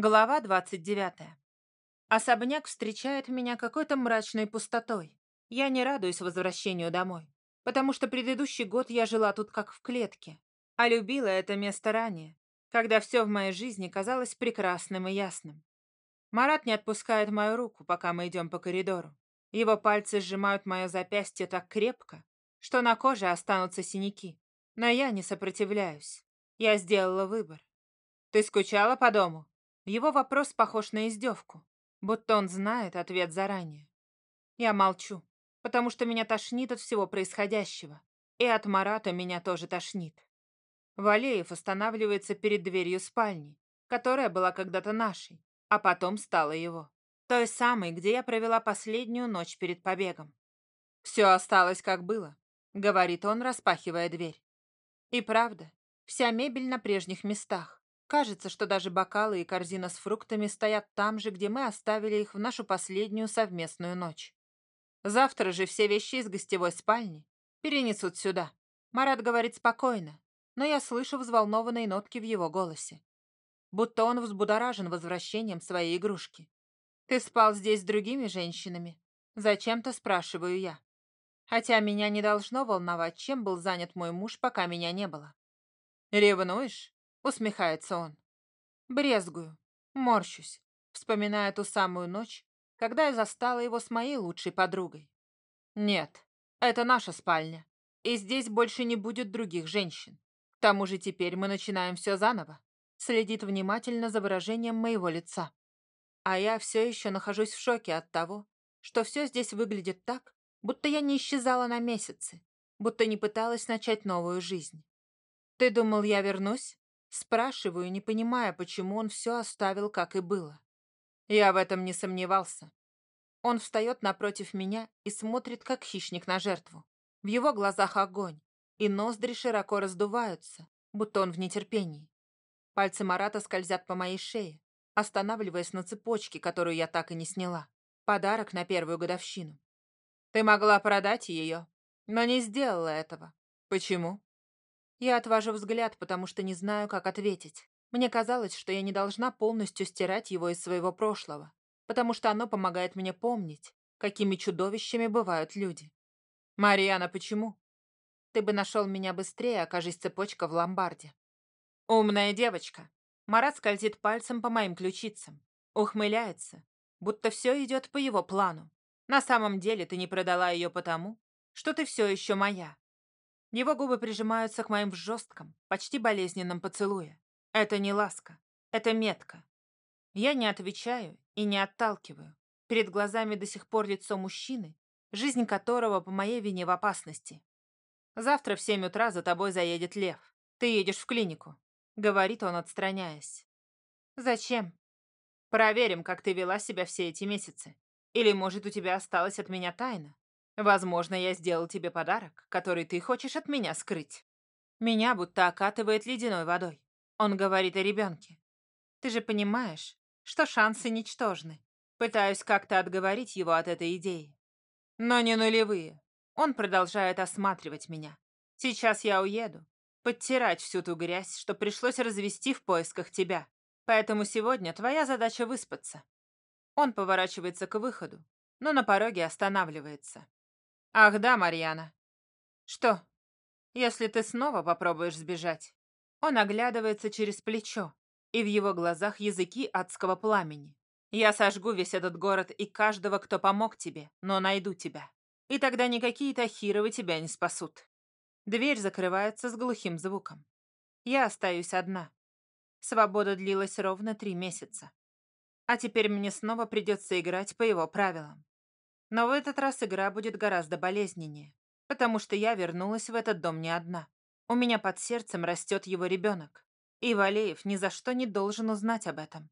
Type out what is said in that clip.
Глава 29. Особняк встречает меня какой-то мрачной пустотой. Я не радуюсь возвращению домой, потому что предыдущий год я жила тут как в клетке, а любила это место ранее, когда все в моей жизни казалось прекрасным и ясным. Марат не отпускает мою руку, пока мы идем по коридору. Его пальцы сжимают мое запястье так крепко, что на коже останутся синяки. Но я не сопротивляюсь. Я сделала выбор. «Ты скучала по дому?» Его вопрос похож на издевку, будто он знает ответ заранее. Я молчу, потому что меня тошнит от всего происходящего, и от Марата меня тоже тошнит. Валеев останавливается перед дверью спальни, которая была когда-то нашей, а потом стала его. Той самой, где я провела последнюю ночь перед побегом. «Все осталось, как было», — говорит он, распахивая дверь. И правда, вся мебель на прежних местах. Кажется, что даже бокалы и корзина с фруктами стоят там же, где мы оставили их в нашу последнюю совместную ночь. Завтра же все вещи из гостевой спальни перенесут сюда. Марат говорит спокойно, но я слышу взволнованные нотки в его голосе. Будто он взбудоражен возвращением своей игрушки. «Ты спал здесь с другими женщинами?» Зачем-то спрашиваю я. Хотя меня не должно волновать, чем был занят мой муж, пока меня не было. «Ревнуешь?» Усмехается он. Брезгую, морщусь, вспоминая ту самую ночь, когда я застала его с моей лучшей подругой. Нет, это наша спальня, и здесь больше не будет других женщин. К тому же теперь мы начинаем все заново. Следит внимательно за выражением моего лица. А я все еще нахожусь в шоке от того, что все здесь выглядит так, будто я не исчезала на месяцы, будто не пыталась начать новую жизнь. Ты думал, я вернусь? Спрашиваю, не понимая, почему он все оставил, как и было. Я в этом не сомневался. Он встает напротив меня и смотрит, как хищник на жертву. В его глазах огонь, и ноздри широко раздуваются, будто он в нетерпении. Пальцы Марата скользят по моей шее, останавливаясь на цепочке, которую я так и не сняла. Подарок на первую годовщину. Ты могла продать ее, но не сделала этого. Почему? Я отвожу взгляд, потому что не знаю, как ответить. Мне казалось, что я не должна полностью стирать его из своего прошлого, потому что оно помогает мне помнить, какими чудовищами бывают люди. «Мариана, почему?» «Ты бы нашел меня быстрее, окажись цепочка в ломбарде». «Умная девочка». Марат скользит пальцем по моим ключицам. Ухмыляется, будто все идет по его плану. На самом деле ты не продала ее потому, что ты все еще моя, его губы прижимаются к моим в жестком, почти болезненном поцелуе. Это не ласка, это метка. Я не отвечаю и не отталкиваю. Перед глазами до сих пор лицо мужчины, жизнь которого по моей вине в опасности. Завтра в семь утра за тобой заедет Лев. Ты едешь в клинику, говорит он, отстраняясь. Зачем? Проверим, как ты вела себя все эти месяцы. Или, может, у тебя осталась от меня тайна? Возможно, я сделал тебе подарок, который ты хочешь от меня скрыть. Меня будто окатывает ледяной водой. Он говорит о ребенке. Ты же понимаешь, что шансы ничтожны. Пытаюсь как-то отговорить его от этой идеи. Но не нулевые. Он продолжает осматривать меня. Сейчас я уеду. Подтирать всю ту грязь, что пришлось развести в поисках тебя. Поэтому сегодня твоя задача выспаться. Он поворачивается к выходу, но на пороге останавливается. Ах да, Марьяна. Что, если ты снова попробуешь сбежать? Он оглядывается через плечо, и в его глазах языки адского пламени. Я сожгу весь этот город и каждого, кто помог тебе, но найду тебя. И тогда никакие Тахировы тебя не спасут. Дверь закрывается с глухим звуком. Я остаюсь одна. Свобода длилась ровно три месяца. А теперь мне снова придется играть по его правилам. Но в этот раз игра будет гораздо болезненнее, потому что я вернулась в этот дом не одна. У меня под сердцем растет его ребенок. И Валеев ни за что не должен узнать об этом.